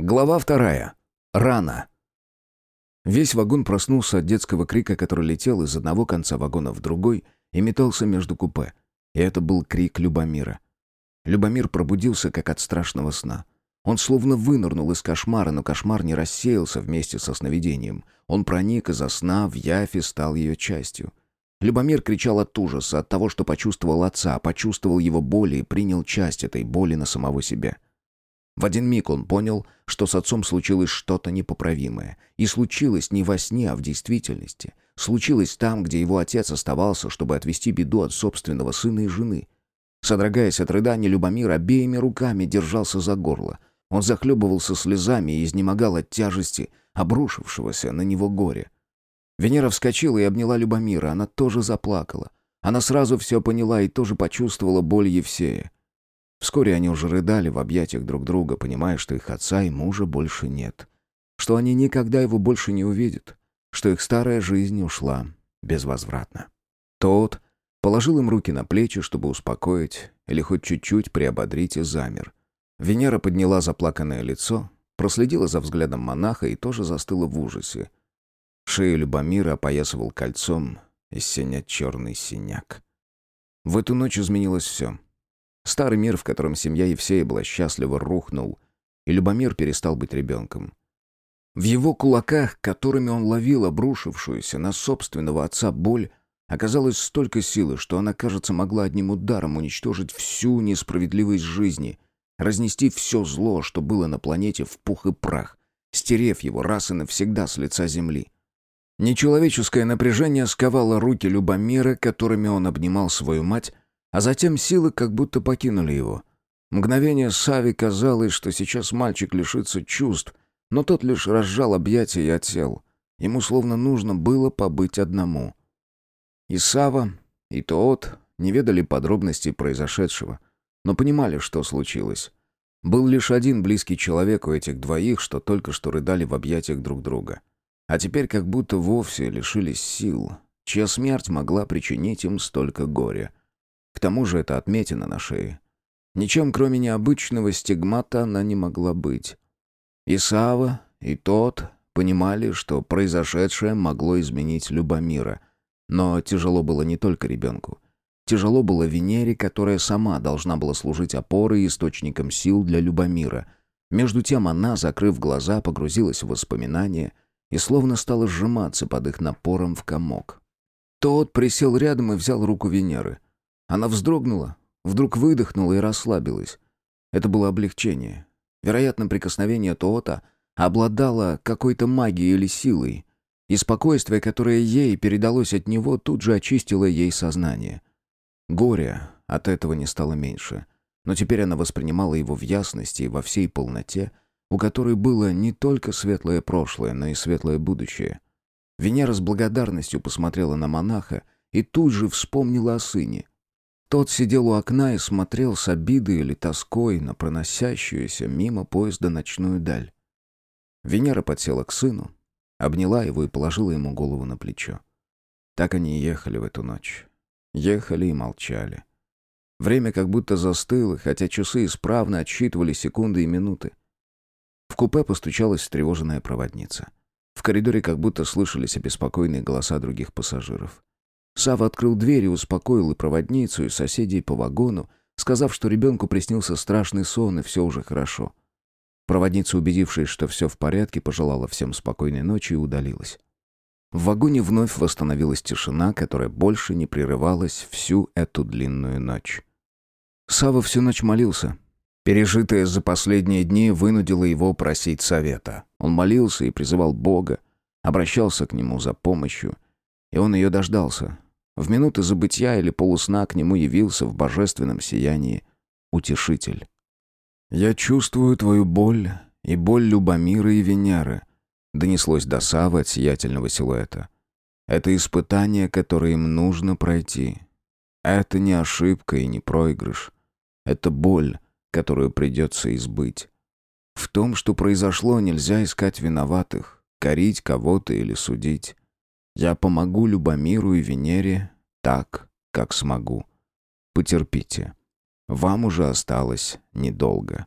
Глава вторая. Рано. Весь вагон проснулся от детского крика, который летел из одного конца вагона в другой и метался между купе. И это был крик Любомира. Любомир пробудился, как от страшного сна. Он словно вынырнул из кошмара, но кошмар не рассеялся вместе со сновидением. Он проник из сна в явь и стал ее частью. Любомир кричал от ужаса, от того, что почувствовал отца, почувствовал его боль и принял часть этой боли на самого себя. — в один миг он понял, что с отцом случилось что-то непоправимое. И случилось не во сне, а в действительности. Случилось там, где его отец оставался, чтобы отвести беду от собственного сына и жены. Содрогаясь от рыдания, Любомир обеими руками держался за горло. Он захлебывался слезами и изнемогал от тяжести, обрушившегося на него горя. Венера вскочила и обняла Любомира. Она тоже заплакала. Она сразу все поняла и тоже почувствовала боль Евсея. Вскоре они уже рыдали в объятиях друг друга, понимая, что их отца и мужа больше нет. Что они никогда его больше не увидят. Что их старая жизнь ушла безвозвратно. Тот положил им руки на плечи, чтобы успокоить или хоть чуть-чуть приободрить и замер. Венера подняла заплаканное лицо, проследила за взглядом монаха и тоже застыла в ужасе. Шею Любомира опоясывал кольцом из синя черный синяк. В эту ночь изменилось все. Старый мир, в котором семья Евсея была счастлива, рухнул, и Любомир перестал быть ребенком. В его кулаках, которыми он ловил обрушившуюся на собственного отца боль, оказалось столько силы, что она, кажется, могла одним ударом уничтожить всю несправедливость жизни, разнести все зло, что было на планете, в пух и прах, стерев его раз и навсегда с лица земли. Нечеловеческое напряжение сковало руки Любомира, которыми он обнимал свою мать, а затем силы как будто покинули его. Мгновение Сави казалось, что сейчас мальчик лишится чувств, но тот лишь разжал объятия и отсел. Ему словно нужно было побыть одному. И Сава, и Тоот не ведали подробностей произошедшего, но понимали, что случилось. Был лишь один близкий человек у этих двоих, что только что рыдали в объятиях друг друга. А теперь как будто вовсе лишились сил, чья смерть могла причинить им столько горя. К тому же это отметина на шее. Ничем, кроме необычного стигмата, она не могла быть. И Сава, и тот понимали, что произошедшее могло изменить Любомира. Но тяжело было не только ребенку. Тяжело было Венере, которая сама должна была служить опорой и источником сил для Любомира. Между тем она, закрыв глаза, погрузилась в воспоминания и словно стала сжиматься под их напором в комок. Тот присел рядом и взял руку Венеры — она вздрогнула, вдруг выдохнула и расслабилась. Это было облегчение. Вероятно, прикосновение Тоота обладало какой-то магией или силой, и спокойствие, которое ей передалось от него, тут же очистило ей сознание. Горе от этого не стало меньше, но теперь она воспринимала его в ясности и во всей полноте, у которой было не только светлое прошлое, но и светлое будущее. Венера с благодарностью посмотрела на монаха и тут же вспомнила о сыне. Тот сидел у окна и смотрел с обидой или тоской на проносящуюся мимо поезда ночную даль. Венера подсела к сыну, обняла его и положила ему голову на плечо. Так они ехали в эту ночь. Ехали и молчали. Время как будто застыло, хотя часы исправно отсчитывали секунды и минуты. В купе постучалась встревоженная проводница. В коридоре как будто слышались обеспокоенные голоса других пассажиров. Сава открыл дверь и успокоил и проводницу, и соседей по вагону, сказав, что ребенку приснился страшный сон и все уже хорошо. Проводница, убедившись, что все в порядке, пожелала всем спокойной ночи и удалилась. В вагоне вновь восстановилась тишина, которая больше не прерывалась всю эту длинную ночь. Сава всю ночь молился. Пережитое за последние дни вынудило его просить совета. Он молился и призывал Бога, обращался к нему за помощью, и он ее дождался, в минуты забытья или полусна к нему явился в божественном сиянии утешитель. «Я чувствую твою боль и боль Любомира и Венеры», донеслось до Савы от сиятельного силуэта. «Это испытание, которое им нужно пройти. Это не ошибка и не проигрыш. Это боль, которую придется избыть. В том, что произошло, нельзя искать виноватых, корить кого-то или судить. Я помогу Любомиру и Венере так, как смогу. Потерпите. Вам уже осталось недолго.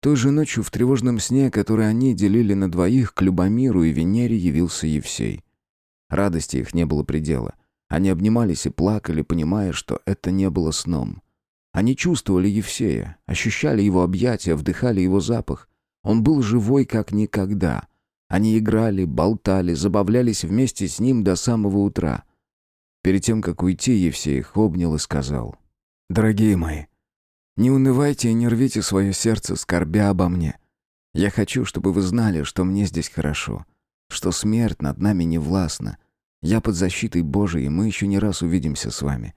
Той же ночью в тревожном сне, который они делили на двоих, к Любомиру и Венере явился Евсей. Радости их не было предела. Они обнимались и плакали, понимая, что это не было сном. Они чувствовали Евсея, ощущали его объятия, вдыхали его запах. Он был живой как никогда. Они играли, болтали, забавлялись вместе с ним до самого утра. Перед тем, как уйти, Евсей их обнял и сказал. «Дорогие мои, не унывайте и не рвите свое сердце, скорбя обо мне. Я хочу, чтобы вы знали, что мне здесь хорошо, что смерть над нами не властна. Я под защитой Божией, мы еще не раз увидимся с вами.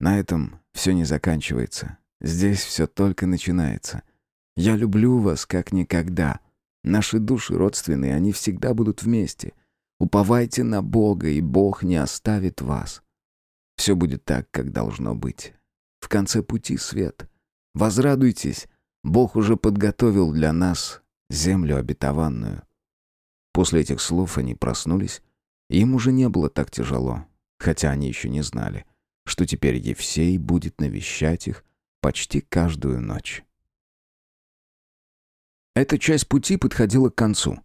На этом все не заканчивается. Здесь все только начинается. Я люблю вас как никогда. Наши души родственные, они всегда будут вместе. Уповайте на Бога, и Бог не оставит вас. Все будет так, как должно быть. В конце пути свет. Возрадуйтесь, Бог уже подготовил для нас землю обетованную. После этих слов они проснулись, им уже не было так тяжело, хотя они еще не знали, что теперь Евсей будет навещать их почти каждую ночь. Эта часть пути подходила к концу.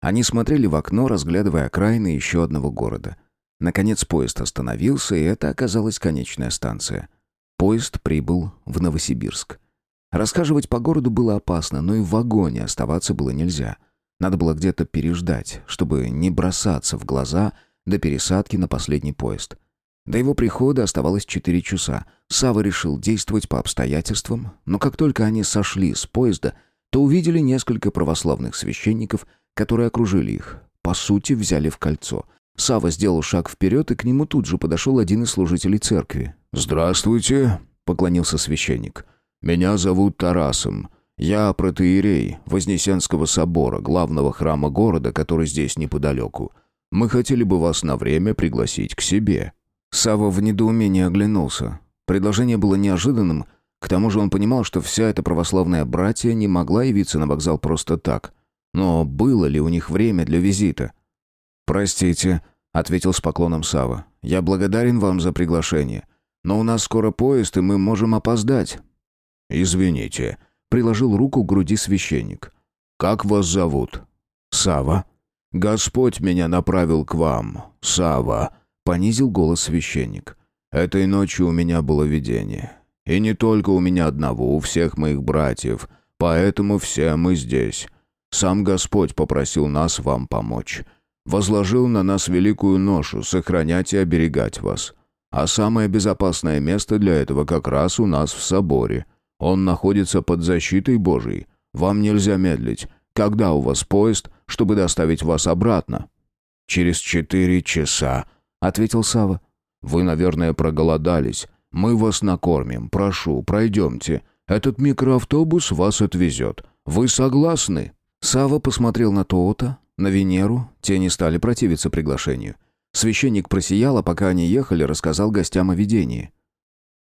Они смотрели в окно, разглядывая окраины еще одного города. Наконец поезд остановился, и это оказалась конечная станция. Поезд прибыл в Новосибирск. Расхаживать по городу было опасно, но и в вагоне оставаться было нельзя. Надо было где-то переждать, чтобы не бросаться в глаза до пересадки на последний поезд. До его прихода оставалось четыре часа. Сава решил действовать по обстоятельствам, но как только они сошли с поезда – то увидели несколько православных священников, которые окружили их. По сути, взяли в кольцо. Сава сделал шаг вперед, и к нему тут же подошел один из служителей церкви. «Здравствуйте», — поклонился священник. «Меня зовут Тарасом. Я протеерей Вознесенского собора, главного храма города, который здесь неподалеку. Мы хотели бы вас на время пригласить к себе». Сава в недоумении оглянулся. Предложение было неожиданным, к тому же он понимал, что вся эта православная братья не могла явиться на вокзал просто так. Но было ли у них время для визита? «Простите», — ответил с поклоном Сава. «Я благодарен вам за приглашение. Но у нас скоро поезд, и мы можем опоздать». «Извините», — приложил руку к груди священник. «Как вас зовут?» «Сава». «Господь меня направил к вам, Сава», — понизил голос священник. «Этой ночью у меня было видение. И не только у меня одного, у всех моих братьев. Поэтому все мы здесь. Сам Господь попросил нас вам помочь. Возложил на нас великую ношу сохранять и оберегать вас. А самое безопасное место для этого как раз у нас в соборе. Он находится под защитой Божией. Вам нельзя медлить. Когда у вас поезд, чтобы доставить вас обратно?» «Через четыре часа», — ответил Сава. «Вы, наверное, проголодались. Мы вас накормим. Прошу, пройдемте. Этот микроавтобус вас отвезет. Вы согласны?» Сава посмотрел на Тоота, на Венеру. Те не стали противиться приглашению. Священник просиял, а пока они ехали, рассказал гостям о видении.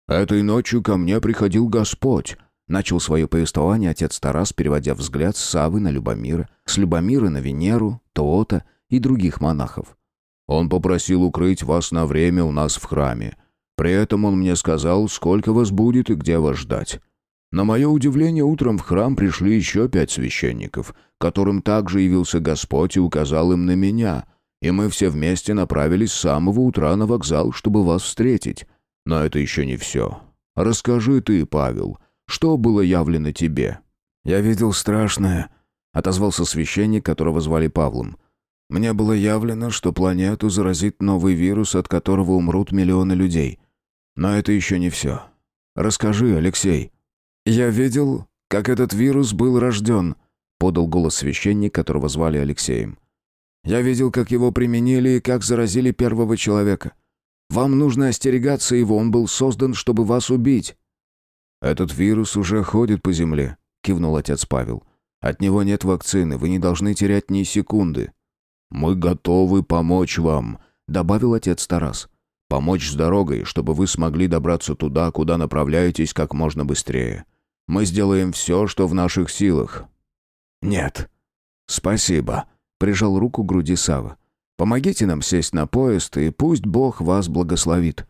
«Этой ночью ко мне приходил Господь», — начал свое повествование отец Тарас, переводя взгляд с Савы на Любомира, с Любомира на Венеру, Тоота и других монахов. «Он попросил укрыть вас на время у нас в храме. При этом он мне сказал, сколько вас будет и где вас ждать. На мое удивление, утром в храм пришли еще пять священников, которым также явился Господь и указал им на меня, и мы все вместе направились с самого утра на вокзал, чтобы вас встретить. Но это еще не все. Расскажи ты, Павел, что было явлено тебе?» «Я видел страшное», — отозвался священник, которого звали Павлом. «Мне было явлено, что планету заразит новый вирус, от которого умрут миллионы людей. Но это еще не все. Расскажи, Алексей». «Я видел, как этот вирус был рожден», — подал голос священник, которого звали Алексеем. «Я видел, как его применили и как заразили первого человека. Вам нужно остерегаться его, он был создан, чтобы вас убить». «Этот вирус уже ходит по земле», — кивнул отец Павел. «От него нет вакцины, вы не должны терять ни секунды». «Мы готовы помочь вам», — добавил отец Тарас. Помочь с дорогой, чтобы вы смогли добраться туда, куда направляетесь как можно быстрее. Мы сделаем все, что в наших силах». «Нет». «Спасибо», — прижал руку к груди Сава. «Помогите нам сесть на поезд, и пусть Бог вас благословит».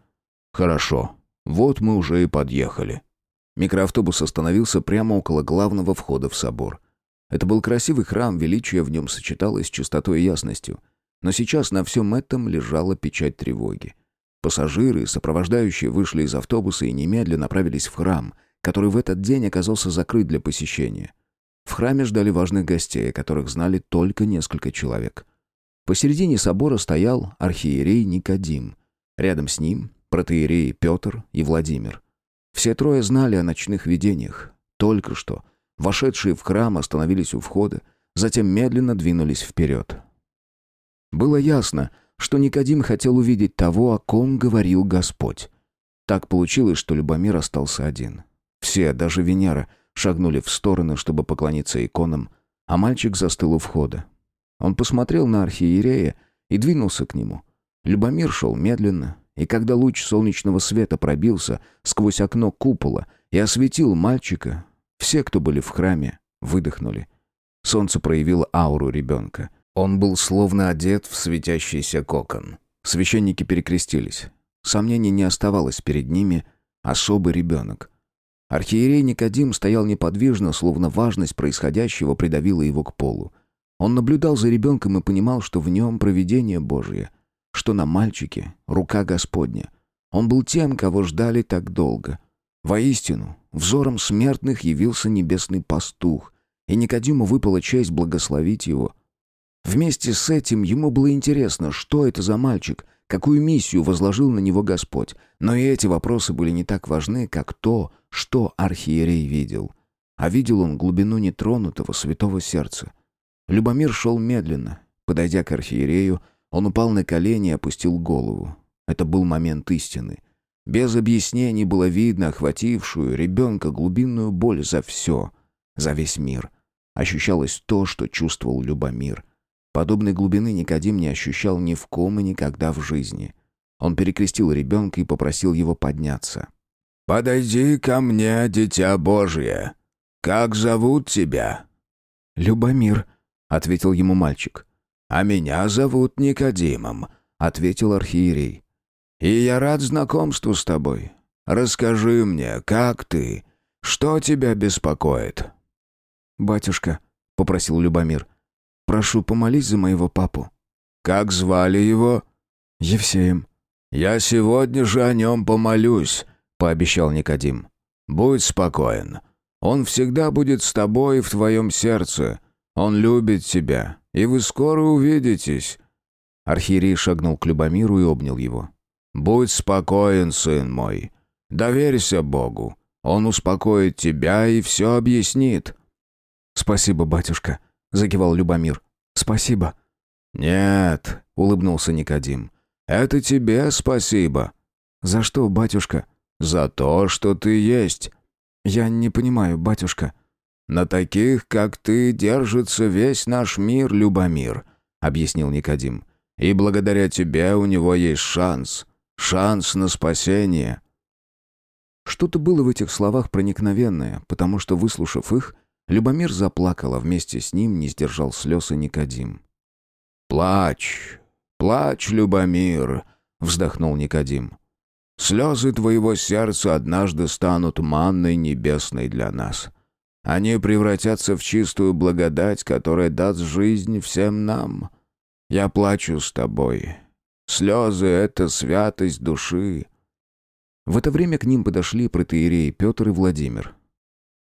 «Хорошо. Вот мы уже и подъехали». Микроавтобус остановился прямо около главного входа в собор. Это был красивый храм, величие в нем сочеталось с чистотой и ясностью. Но сейчас на всем этом лежала печать тревоги. Пассажиры, сопровождающие, вышли из автобуса и немедленно направились в храм, который в этот день оказался закрыт для посещения. В храме ждали важных гостей, которых знали только несколько человек. Посередине собора стоял архиерей Никодим. Рядом с ним протеереи Петр и Владимир. Все трое знали о ночных видениях. Только что вошедшие в храм остановились у входа, затем медленно двинулись вперед. Было ясно, что Никодим хотел увидеть того, о ком говорил Господь. Так получилось, что Любомир остался один. Все, даже Венера, шагнули в стороны, чтобы поклониться иконам, а мальчик застыл у входа. Он посмотрел на архиерея и двинулся к нему. Любомир шел медленно, и когда луч солнечного света пробился сквозь окно купола и осветил мальчика, все, кто были в храме, выдохнули. Солнце проявило ауру ребенка. Он был словно одет в светящийся кокон. Священники перекрестились. Сомнений не оставалось перед ними. Особый ребенок. Архиерей Никодим стоял неподвижно, словно важность происходящего придавила его к полу. Он наблюдал за ребенком и понимал, что в нем провидение Божие — что на мальчике рука Господня. Он был тем, кого ждали так долго. Воистину, взором смертных явился небесный пастух, и Никодиму выпала честь благословить его. Вместе с этим ему было интересно, что это за мальчик, какую миссию возложил на него Господь. Но и эти вопросы были не так важны, как то, что архиерей видел. А видел он глубину нетронутого святого сердца. Любомир шел медленно. Подойдя к архиерею, он упал на колени и опустил голову. Это был момент истины. Без объяснений было видно охватившую ребенка глубинную боль за все, за весь мир. Ощущалось то, что чувствовал Любомир. Подобной глубины Никодим не ощущал ни в ком и никогда в жизни. Он перекрестил ребенка и попросил его подняться. «Подойди ко мне, дитя Божье. Как зовут тебя?» «Любомир», — ответил ему мальчик. «А меня зовут Никодимом», — ответил архиерей. «И я рад знакомству с тобой. Расскажи мне, как ты? Что тебя беспокоит?» «Батюшка», — попросил Любомир, — «прошу, помолись за моего папу». «Как звали его?» «Евсеем». «Я сегодня же о нем помолюсь», — пообещал Никодим. «Будь спокоен. Он всегда будет с тобой в твоем сердце. Он любит тебя, и вы скоро увидитесь». Архиерей шагнул к Любомиру и обнял его. «Будь спокоен, сын мой. Доверься Богу. Он успокоит тебя и все объяснит». «Спасибо, батюшка», — закивал Любомир. «Спасибо». «Нет», — улыбнулся Никодим. «Это тебе спасибо». «За что, батюшка?» «За то, что ты есть». «Я не понимаю, батюшка». «На таких, как ты, держится весь наш мир, Любомир», — объяснил Никодим. «И благодаря тебе у него есть шанс. Шанс на спасение». Что-то было в этих словах проникновенное, потому что, выслушав их, Любомир заплакал, а вместе с ним не сдержал слез и Никодим. «Плачь, плачь, Любомир», — вздохнул Никодим. «Слезы твоего сердца однажды станут манной небесной для нас». Они превратятся в чистую благодать, которая даст жизнь всем нам. Я плачу с тобой. Слезы — это святость души». В это время к ним подошли протеереи Петр и Владимир.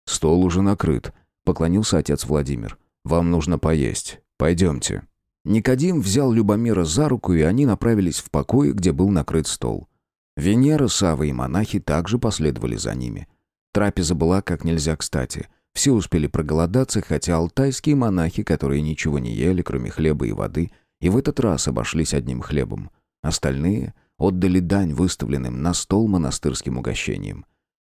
«Стол уже накрыт», — поклонился отец Владимир. «Вам нужно поесть. Пойдемте». Никодим взял Любомира за руку, и они направились в покой, где был накрыт стол. Венера, Сава и монахи также последовали за ними. Трапеза была как нельзя кстати — все успели проголодаться, хотя алтайские монахи, которые ничего не ели, кроме хлеба и воды, и в этот раз обошлись одним хлебом. Остальные отдали дань выставленным на стол монастырским угощением.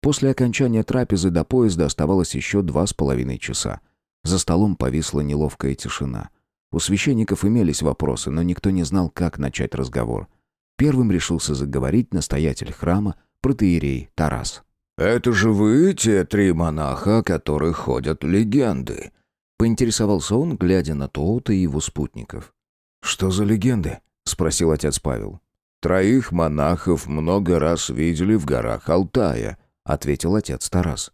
После окончания трапезы до поезда оставалось еще два с половиной часа. За столом повисла неловкая тишина. У священников имелись вопросы, но никто не знал, как начать разговор. Первым решился заговорить настоятель храма, протеерей Тарас. «Это же вы те три монаха, о которых ходят легенды?» Поинтересовался он, глядя на Тоота и его спутников. «Что за легенды?» — спросил отец Павел. «Троих монахов много раз видели в горах Алтая», — ответил отец Тарас.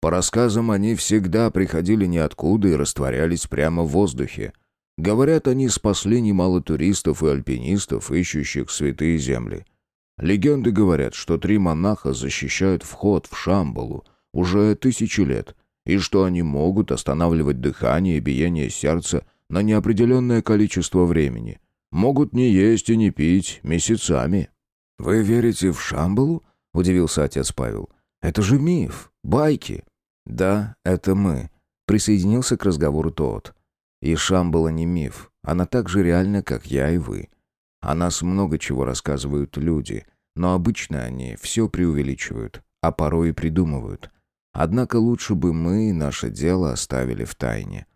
По рассказам, они всегда приходили ниоткуда и растворялись прямо в воздухе. Говорят, они спасли немало туристов и альпинистов, ищущих святые земли. Легенды говорят, что три монаха защищают вход в Шамбалу уже тысячи лет, и что они могут останавливать дыхание и биение сердца на неопределенное количество времени. Могут не есть и не пить месяцами. «Вы верите в Шамбалу?» — удивился отец Павел. «Это же миф, байки». «Да, это мы», — присоединился к разговору тот. «И Шамбала не миф, она так же реальна, как я и вы. О нас много чего рассказывают люди, но обычно они все преувеличивают, а порой и придумывают. Однако лучше бы мы наше дело оставили в тайне.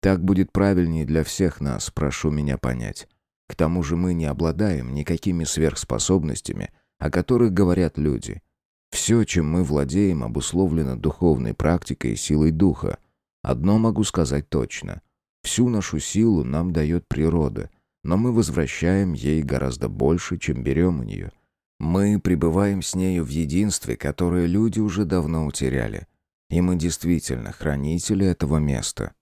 Так будет правильнее для всех нас, прошу меня понять. К тому же мы не обладаем никакими сверхспособностями, о которых говорят люди. Все, чем мы владеем, обусловлено духовной практикой и силой духа. Одно могу сказать точно. Всю нашу силу нам дает природа, но мы возвращаем ей гораздо больше, чем берем у нее. Мы пребываем с нею в единстве, которое люди уже давно утеряли. И мы действительно хранители этого места.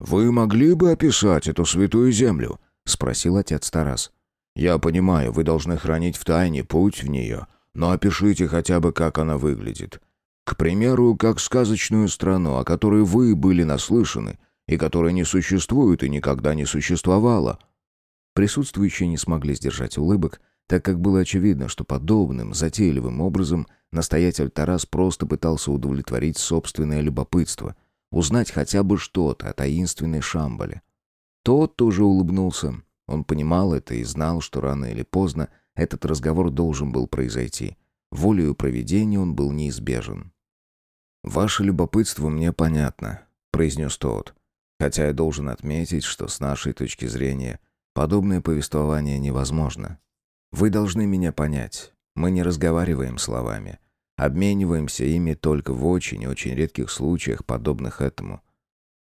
«Вы могли бы описать эту святую землю?» — спросил отец Тарас. «Я понимаю, вы должны хранить в тайне путь в нее, но опишите хотя бы, как она выглядит. К примеру, как сказочную страну, о которой вы были наслышаны, и которая не существует и никогда не существовала». Присутствующие не смогли сдержать улыбок, так как было очевидно, что подобным затейливым образом настоятель Тарас просто пытался удовлетворить собственное любопытство, узнать хотя бы что-то о таинственной Шамбале. Тот тоже улыбнулся. Он понимал это и знал, что рано или поздно этот разговор должен был произойти. Волею проведения он был неизбежен. «Ваше любопытство мне понятно», — произнес тот. «Хотя я должен отметить, что с нашей точки зрения подобное повествование невозможно. Вы должны меня понять. Мы не разговариваем словами. Обмениваемся ими только в очень-очень редких случаях, подобных этому.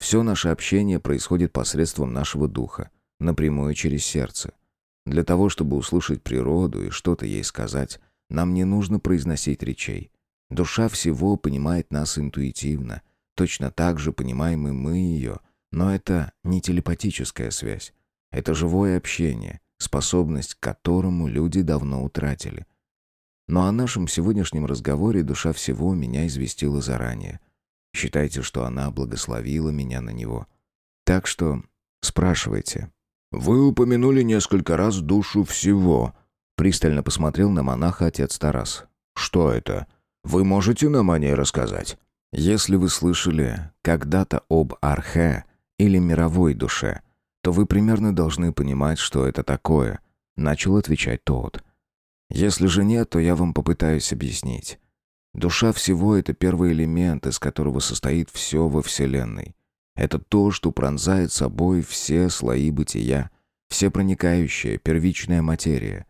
Все наше общение происходит посредством нашего духа, напрямую через сердце. Для того, чтобы услышать природу и что-то ей сказать, нам не нужно произносить речей. Душа всего понимает нас интуитивно, точно так же понимаем и мы ее, но это не телепатическая связь. Это живое общение, способность к которому люди давно утратили. Но о нашем сегодняшнем разговоре душа всего меня известила заранее. Считайте, что она благословила меня на него. Так что спрашивайте. «Вы упомянули несколько раз душу всего», — пристально посмотрел на монаха отец Тарас. «Что это? Вы можете нам о ней рассказать?» «Если вы слышали когда-то об Архе или мировой душе, то вы примерно должны понимать, что это такое», — начал отвечать тот. «Если же нет, то я вам попытаюсь объяснить. Душа всего — это первый элемент, из которого состоит все во Вселенной. Это то, что пронзает собой все слои бытия, все проникающая первичная материя.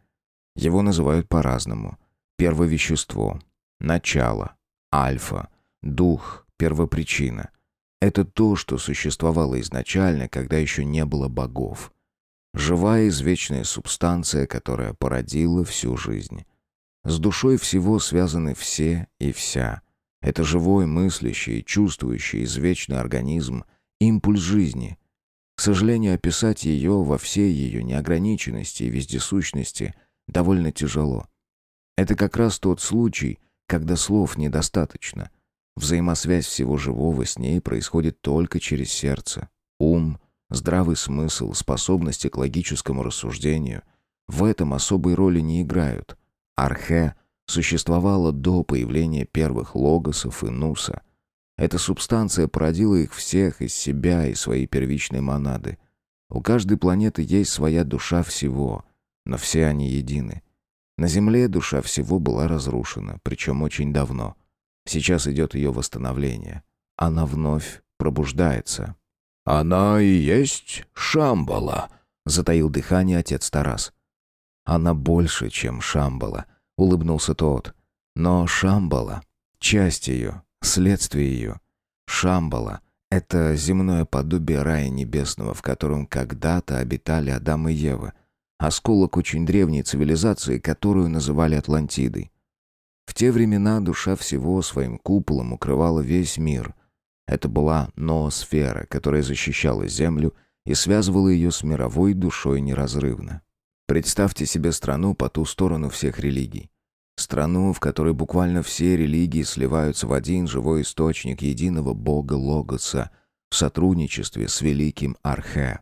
Его называют по-разному. Первовещество, начало, альфа, дух, первопричина. Это то, что существовало изначально, когда еще не было богов. Живая извечная субстанция, которая породила всю жизнь. С душой всего связаны все и вся. Это живой, мыслящий, чувствующий, извечный организм, импульс жизни. К сожалению, описать ее во всей ее неограниченности и вездесущности довольно тяжело. Это как раз тот случай, когда слов недостаточно — Взаимосвязь всего живого с ней происходит только через сердце. Ум, здравый смысл, способности к логическому рассуждению в этом особой роли не играют. Архе существовала до появления первых логосов и нуса. Эта субстанция породила их всех из себя и своей первичной монады. У каждой планеты есть своя душа всего, но все они едины. На Земле душа всего была разрушена, причем очень давно — Сейчас идет ее восстановление. Она вновь пробуждается. «Она и есть Шамбала», — затаил дыхание отец Тарас. «Она больше, чем Шамбала», — улыбнулся тот. «Но Шамбала — часть ее, следствие ее. Шамбала — это земное подобие рая небесного, в котором когда-то обитали Адам и Ева, осколок очень древней цивилизации, которую называли Атлантидой. В те времена душа всего своим куполом укрывала весь мир. Это была ноосфера, которая защищала Землю и связывала ее с мировой душой неразрывно. Представьте себе страну по ту сторону всех религий. Страну, в которой буквально все религии сливаются в один живой источник единого бога Логоса в сотрудничестве с великим Архе.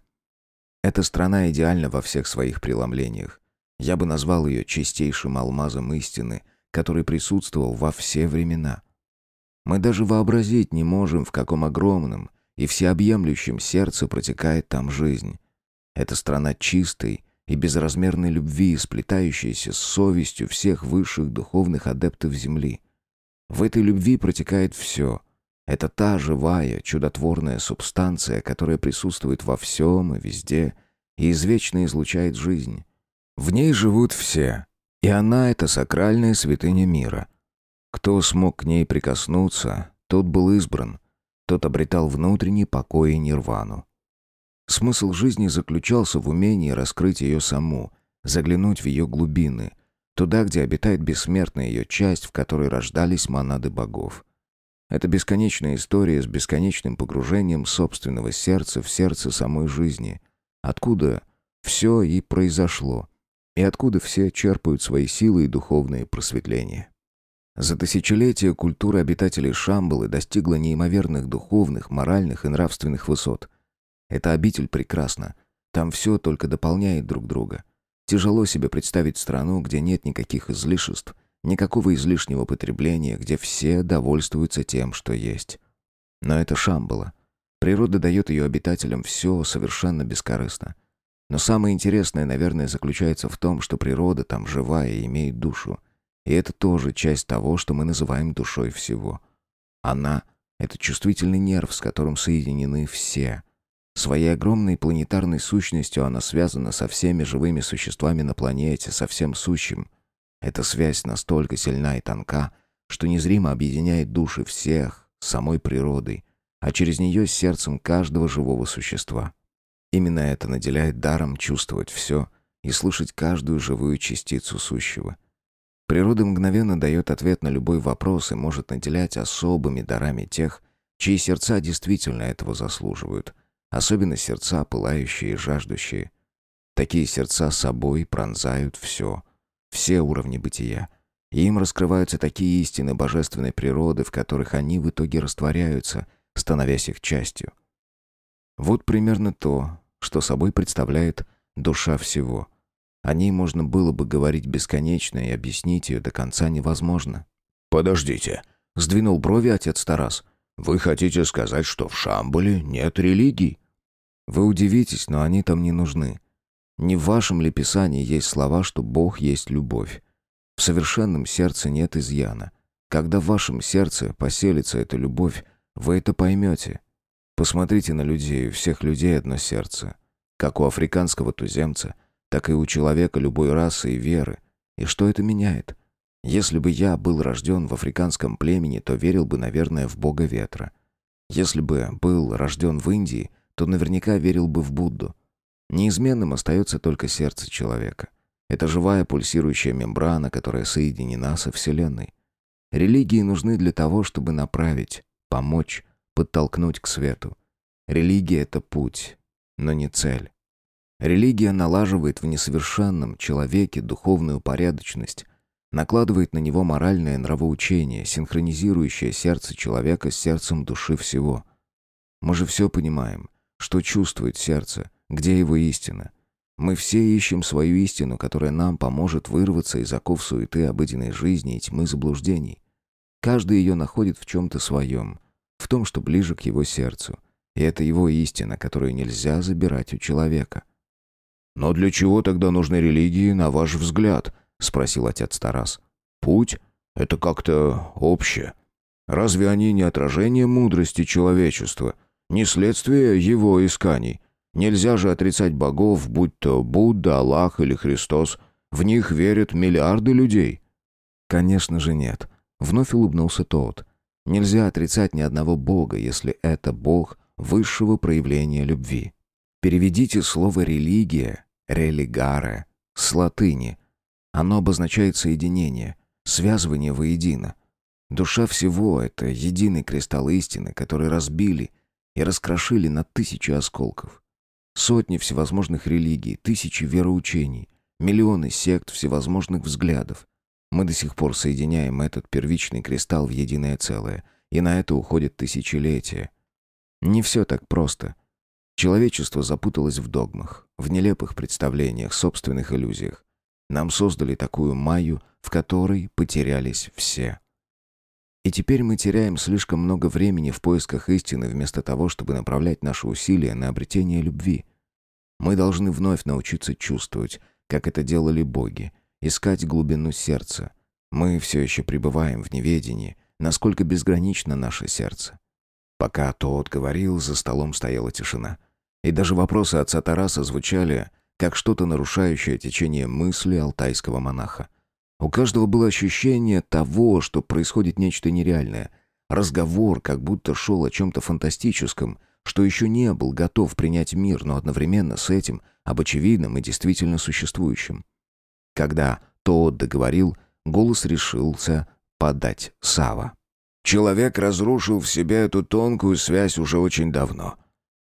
Эта страна идеальна во всех своих преломлениях. Я бы назвал ее чистейшим алмазом истины, который присутствовал во все времена. Мы даже вообразить не можем, в каком огромном и всеобъемлющем сердце протекает там жизнь. Это страна чистой, и безразмерной любви, сплетающейся с совестью всех высших духовных адептов Земли. В этой любви протекает все. Это та живая, чудотворная субстанция, которая присутствует во всем и везде и извечно излучает жизнь. В ней живут все, и она — это сакральная святыня мира. Кто смог к ней прикоснуться, тот был избран, тот обретал внутренний покой и нирвану. Смысл жизни заключался в умении раскрыть ее саму, заглянуть в ее глубины, туда, где обитает бессмертная ее часть, в которой рождались монады богов. Это бесконечная история с бесконечным погружением собственного сердца в сердце самой жизни, откуда все и произошло, и откуда все черпают свои силы и духовные просветления. За тысячелетия культура обитателей Шамбалы достигла неимоверных духовных, моральных и нравственных высот – эта обитель прекрасна. Там все только дополняет друг друга. Тяжело себе представить страну, где нет никаких излишеств, никакого излишнего потребления, где все довольствуются тем, что есть. Но это Шамбала. Природа дает ее обитателям все совершенно бескорыстно. Но самое интересное, наверное, заключается в том, что природа там живая и имеет душу. И это тоже часть того, что мы называем душой всего. Она — это чувствительный нерв, с которым соединены все — Своей огромной планетарной сущностью она связана со всеми живыми существами на планете, со всем сущим. Эта связь настолько сильна и тонка, что незримо объединяет души всех с самой природой, а через нее с сердцем каждого живого существа. Именно это наделяет даром чувствовать все и слышать каждую живую частицу сущего. Природа мгновенно дает ответ на любой вопрос и может наделять особыми дарами тех, чьи сердца действительно этого заслуживают – Особенно сердца, пылающие и жаждущие. Такие сердца собой пронзают все, все уровни бытия. И им раскрываются такие истины божественной природы, в которых они в итоге растворяются, становясь их частью. Вот примерно то, что собой представляет душа всего. О ней можно было бы говорить бесконечно, и объяснить ее до конца невозможно. «Подождите», — сдвинул брови отец Тарас. «Вы хотите сказать, что в Шамбале нет религий?» Вы удивитесь, но они там не нужны. Не в вашем ли писании есть слова, что Бог есть любовь? В совершенном сердце нет изъяна. Когда в вашем сердце поселится эта любовь, вы это поймете. Посмотрите на людей, у всех людей одно сердце. Как у африканского туземца, так и у человека любой расы и веры. И что это меняет? Если бы я был рожден в африканском племени, то верил бы, наверное, в бога ветра. Если бы был рожден в Индии – то наверняка верил бы в Будду. Неизменным остается только сердце человека. Это живая пульсирующая мембрана, которая соединена со Вселенной. Религии нужны для того, чтобы направить, помочь, подтолкнуть к свету. Религия — это путь, но не цель. Религия налаживает в несовершенном человеке духовную порядочность, накладывает на него моральное нравоучение, синхронизирующее сердце человека с сердцем души всего. Мы же все понимаем. Что чувствует сердце? Где его истина? Мы все ищем свою истину, которая нам поможет вырваться из оков суеты обыденной жизни и тьмы заблуждений. Каждый ее находит в чем-то своем, в том, что ближе к его сердцу. И это его истина, которую нельзя забирать у человека. «Но для чего тогда нужны религии, на ваш взгляд?» — спросил отец Тарас. «Путь — это как-то общее. Разве они не отражение мудрости человечества?» Не следствие его исканий. Нельзя же отрицать богов, будь то Будда, Аллах или Христос. В них верят миллиарды людей. Конечно же нет. Вновь улыбнулся тот. Нельзя отрицать ни одного бога, если это бог высшего проявления любви. Переведите слово «религия» — «религаре» с латыни. Оно обозначает соединение. связывание воедино. Душа всего — это единый кристалл истины, который разбили и раскрошили на тысячи осколков. Сотни всевозможных религий, тысячи вероучений, миллионы сект всевозможных взглядов. Мы до сих пор соединяем этот первичный кристалл в единое целое, и на это уходит тысячелетия. Не все так просто. Человечество запуталось в догмах, в нелепых представлениях, собственных иллюзиях. Нам создали такую майю, в которой потерялись все. И теперь мы теряем слишком много времени в поисках истины, вместо того, чтобы направлять наши усилия на обретение любви. Мы должны вновь научиться чувствовать, как это делали боги, искать глубину сердца. Мы все еще пребываем в неведении, насколько безгранично наше сердце. Пока тот говорил, за столом стояла тишина. И даже вопросы отца Тараса звучали, как что-то нарушающее течение мысли алтайского монаха. У каждого было ощущение того, что происходит нечто нереальное. Разговор как будто шел о чем-то фантастическом, что еще не был готов принять мир, но одновременно с этим об очевидном и действительно существующем. Когда тот договорил, голос решился подать Сава. Человек разрушил в себе эту тонкую связь уже очень давно.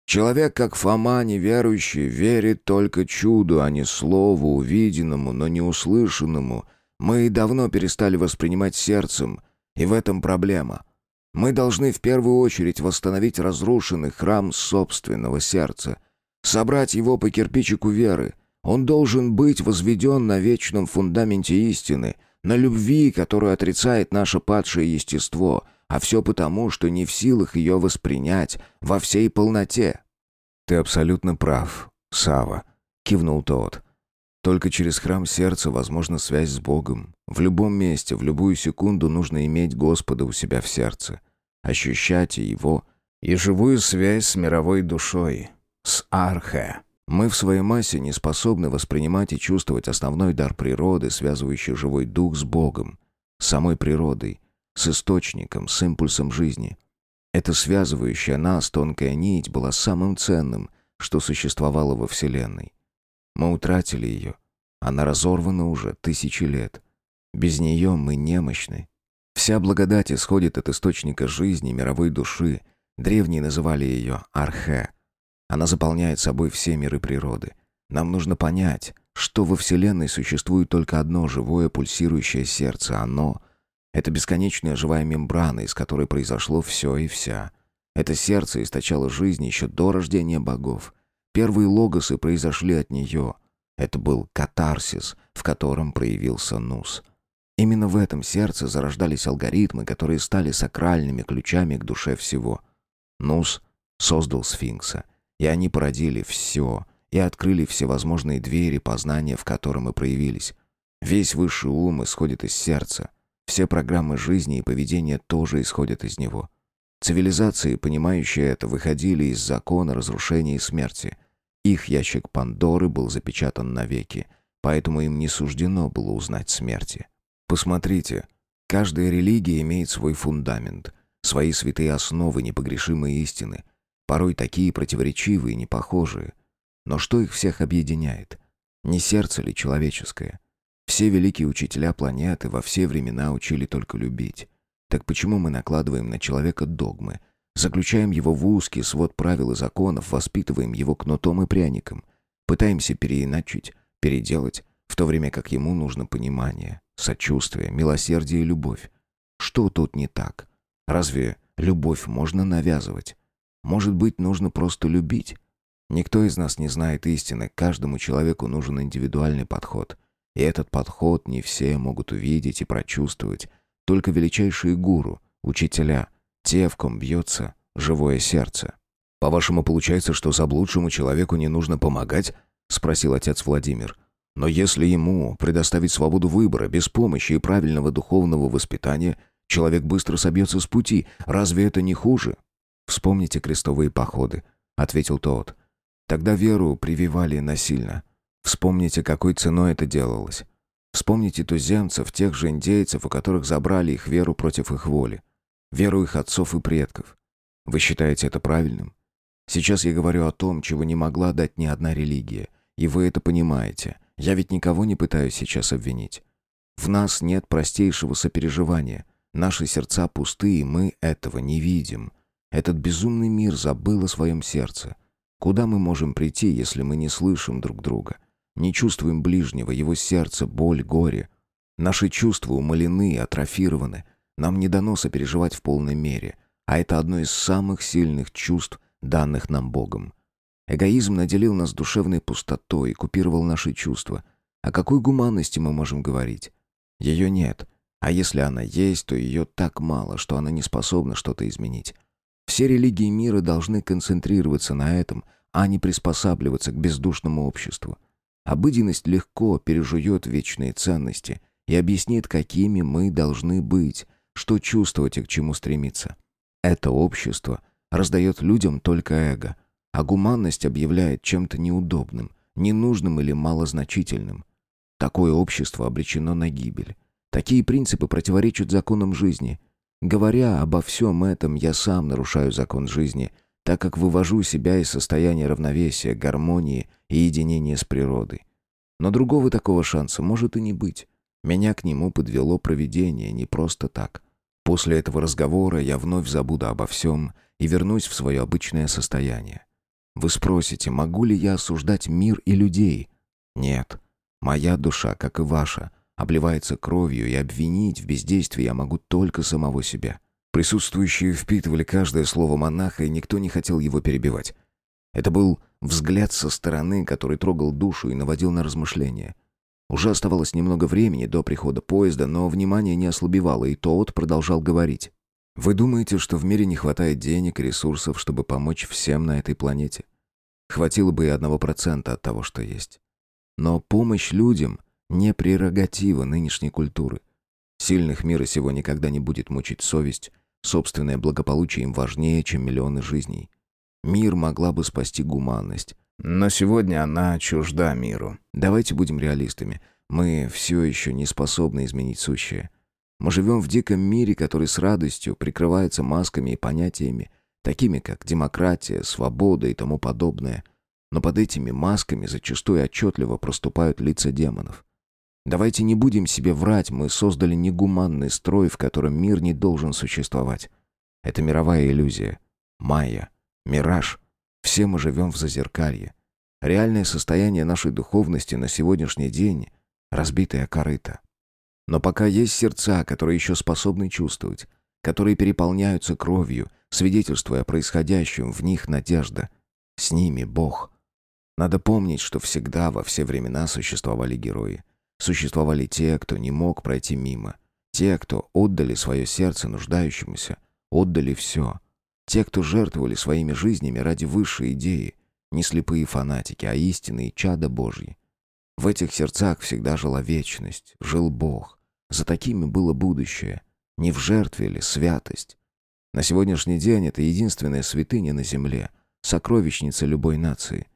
Человек, как Фома, неверующий, верит только чуду, а не слову, увиденному, но не услышанному. Мы давно перестали воспринимать сердцем, и в этом проблема. Мы должны в первую очередь восстановить разрушенный храм собственного сердца, собрать его по кирпичику веры, он должен быть возведен на вечном фундаменте истины, на любви, которую отрицает наше падшее естество, а все потому, что не в силах ее воспринять во всей полноте. «Ты абсолютно прав, Сава, кивнул тот. «Только через храм сердца возможна связь с Богом. В любом месте, в любую секунду нужно иметь Господа у себя в сердце, ощущать Его и живую связь с мировой душой, с Архе». Мы в своей массе не способны воспринимать и чувствовать основной дар природы, связывающий живой дух с Богом, с самой природой, с источником, с импульсом жизни. Эта связывающая нас тонкая нить была самым ценным, что существовало во Вселенной. Мы утратили ее. Она разорвана уже тысячи лет. Без нее мы немощны. Вся благодать исходит от источника жизни, мировой души. Древние называли ее Архе — она заполняет собой все миры природы. Нам нужно понять, что во Вселенной существует только одно живое пульсирующее сердце. Оно — это бесконечная живая мембрана, из которой произошло все и вся. Это сердце источало жизнь еще до рождения богов. Первые логосы произошли от нее. Это был катарсис, в котором проявился Нус. Именно в этом сердце зарождались алгоритмы, которые стали сакральными ключами к душе всего. Нус создал сфинкса — и они породили все и открыли всевозможные двери познания, в котором мы проявились. Весь высший ум исходит из сердца. Все программы жизни и поведения тоже исходят из него. Цивилизации, понимающие это, выходили из закона разрушения и смерти. Их ящик Пандоры был запечатан навеки, поэтому им не суждено было узнать смерти. Посмотрите, каждая религия имеет свой фундамент, свои святые основы непогрешимые истины — порой такие противоречивые и непохожие. Но что их всех объединяет? Не сердце ли человеческое? Все великие учителя планеты во все времена учили только любить. Так почему мы накладываем на человека догмы, заключаем его в узкий свод правил и законов, воспитываем его кнутом и пряником, пытаемся переиначить, переделать, в то время как ему нужно понимание, сочувствие, милосердие и любовь? Что тут не так? Разве любовь можно навязывать? Может быть, нужно просто любить? Никто из нас не знает истины, каждому человеку нужен индивидуальный подход. И этот подход не все могут увидеть и прочувствовать. Только величайшие гуру, учителя, те, в ком бьется живое сердце. «По-вашему, получается, что заблудшему человеку не нужно помогать?» — спросил отец Владимир. «Но если ему предоставить свободу выбора, без помощи и правильного духовного воспитания, человек быстро собьется с пути. Разве это не хуже?» «Вспомните крестовые походы», — ответил тот. «Тогда веру прививали насильно. Вспомните, какой ценой это делалось. Вспомните туземцев, тех же индейцев, у которых забрали их веру против их воли. Веру их отцов и предков. Вы считаете это правильным? Сейчас я говорю о том, чего не могла дать ни одна религия. И вы это понимаете. Я ведь никого не пытаюсь сейчас обвинить. В нас нет простейшего сопереживания. Наши сердца пусты, и мы этого не видим. Этот безумный мир забыл о своем сердце. Куда мы можем прийти, если мы не слышим друг друга? Не чувствуем ближнего, его сердце, боль, горе. Наши чувства умалены, атрофированы. Нам не дано сопереживать в полной мере. А это одно из самых сильных чувств, данных нам Богом. Эгоизм наделил нас душевной пустотой и купировал наши чувства. О какой гуманности мы можем говорить? Ее нет. А если она есть, то ее так мало, что она не способна что-то изменить. Все религии мира должны концентрироваться на этом, а не приспосабливаться к бездушному обществу. Обыденность легко пережует вечные ценности и объяснит, какими мы должны быть, что чувствовать и к чему стремиться. Это общество раздает людям только эго, а гуманность объявляет чем-то неудобным, ненужным или малозначительным. Такое общество обречено на гибель. Такие принципы противоречат законам жизни. Говоря обо всем этом, я сам нарушаю закон жизни, так как вывожу себя из состояния равновесия, гармонии и единения с природой. Но другого такого шанса может и не быть. Меня к нему подвело провидение не просто так. После этого разговора я вновь забуду обо всем и вернусь в свое обычное состояние. Вы спросите, могу ли я осуждать мир и людей? Нет. Моя душа, как и ваша, обливается кровью, и обвинить в бездействии я могу только самого себя. Присутствующие впитывали каждое слово монаха, и никто не хотел его перебивать. Это был взгляд со стороны, который трогал душу и наводил на размышления. Уже оставалось немного времени до прихода поезда, но внимание не ослабевало, и тот продолжал говорить. «Вы думаете, что в мире не хватает денег и ресурсов, чтобы помочь всем на этой планете? Хватило бы и одного процента от того, что есть. Но помощь людям — не прерогатива нынешней культуры. Сильных мира сего никогда не будет мучить совесть, собственное благополучие им важнее, чем миллионы жизней. Мир могла бы спасти гуманность. Но сегодня она чужда миру. Давайте будем реалистами. Мы все еще не способны изменить сущее. Мы живем в диком мире, который с радостью прикрывается масками и понятиями, такими как демократия, свобода и тому подобное. Но под этими масками зачастую отчетливо проступают лица демонов. Давайте не будем себе врать, мы создали негуманный строй, в котором мир не должен существовать. Это мировая иллюзия. Майя. Мираж. Все мы живем в зазеркалье. Реальное состояние нашей духовности на сегодняшний день — разбитая корыта. Но пока есть сердца, которые еще способны чувствовать, которые переполняются кровью, свидетельствуя о происходящем, в них надежда. С ними Бог. Надо помнить, что всегда, во все времена существовали герои. Существовали те, кто не мог пройти мимо. Те, кто отдали свое сердце нуждающемуся, отдали все — те, кто жертвовали своими жизнями ради высшей идеи, не слепые фанатики, а истинные чада Божьи. В этих сердцах всегда жила вечность, жил Бог. За такими было будущее. Не в жертве ли святость? На сегодняшний день это единственная святыня на земле, сокровищница любой нации.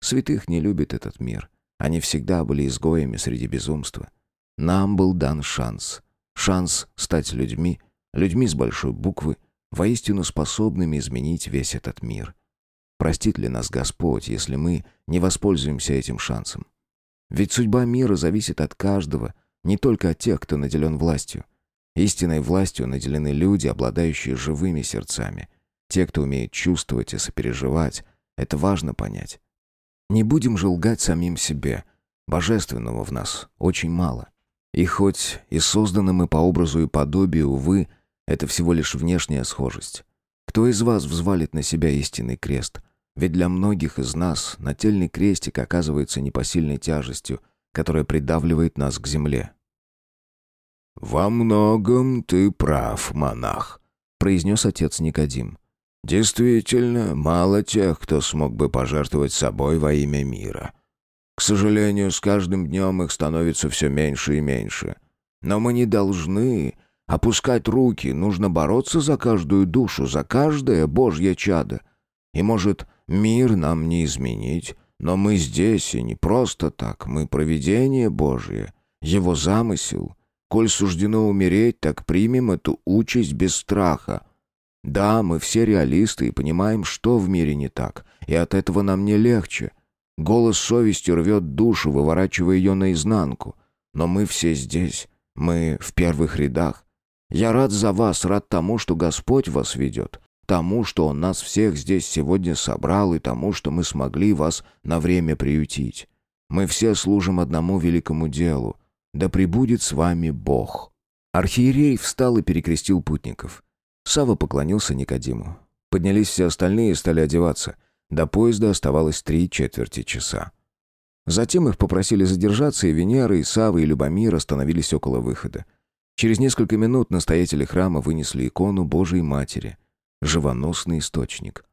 Святых не любит этот мир. Они всегда были изгоями среди безумства. Нам был дан шанс. Шанс стать людьми, людьми с большой буквы, воистину способными изменить весь этот мир. Простит ли нас Господь, если мы не воспользуемся этим шансом? Ведь судьба мира зависит от каждого, не только от тех, кто наделен властью. Истинной властью наделены люди, обладающие живыми сердцами. Те, кто умеет чувствовать и сопереживать. Это важно понять. Не будем же лгать самим себе. Божественного в нас очень мало. И хоть и созданы мы по образу и подобию, увы, это всего лишь внешняя схожесть. Кто из вас взвалит на себя истинный крест? Ведь для многих из нас нательный крестик оказывается непосильной тяжестью, которая придавливает нас к земле. «Во многом ты прав, монах», — произнес отец Никодим. «Действительно, мало тех, кто смог бы пожертвовать собой во имя мира. К сожалению, с каждым днем их становится все меньше и меньше. Но мы не должны Опускать руки, нужно бороться за каждую душу, за каждое Божье чадо. И, может, мир нам не изменить, но мы здесь и не просто так, мы провидение Божье, Его замысел. Коль суждено умереть, так примем эту участь без страха. Да, мы все реалисты и понимаем, что в мире не так, и от этого нам не легче. Голос совести рвет душу, выворачивая ее наизнанку. Но мы все здесь, Мы в первых рядах. Я рад за вас, рад тому, что Господь вас ведет, тому, что Он нас всех здесь сегодня собрал, и тому, что мы смогли вас на время приютить. Мы все служим одному великому делу. Да пребудет с вами Бог». Архиерей встал и перекрестил путников. Сава поклонился Никодиму. Поднялись все остальные и стали одеваться. До поезда оставалось три четверти часа. Затем их попросили задержаться, и Венера, и Сава, и Любомир остановились около выхода. Через несколько минут настоятели храма вынесли икону Божией Матери, живоносный источник.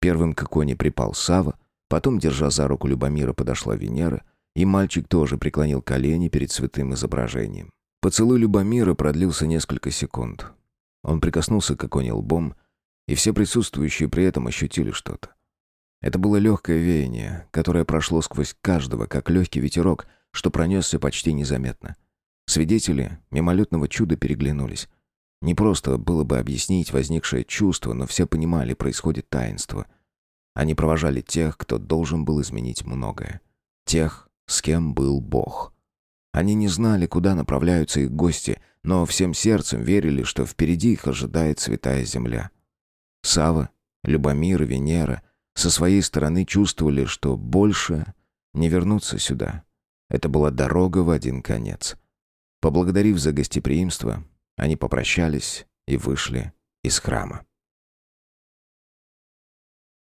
Первым к иконе припал Сава, потом, держа за руку Любомира, подошла Венера, и мальчик тоже преклонил колени перед святым изображением. Поцелуй Любомира продлился несколько секунд. Он прикоснулся к иконе лбом, и все присутствующие при этом ощутили что-то. Это было легкое веяние, которое прошло сквозь каждого, как легкий ветерок, что пронесся почти незаметно. Свидетели мимолетного чуда переглянулись. Не просто было бы объяснить возникшее чувство, но все понимали, происходит таинство. Они провожали тех, кто должен был изменить многое. Тех, с кем был Бог. Они не знали, куда направляются их гости, но всем сердцем верили, что впереди их ожидает святая земля. Сава, Любомир и Венера со своей стороны чувствовали, что больше не вернуться сюда. Это была дорога в один конец. Поблагодарив за гостеприимство, они попрощались и вышли из храма.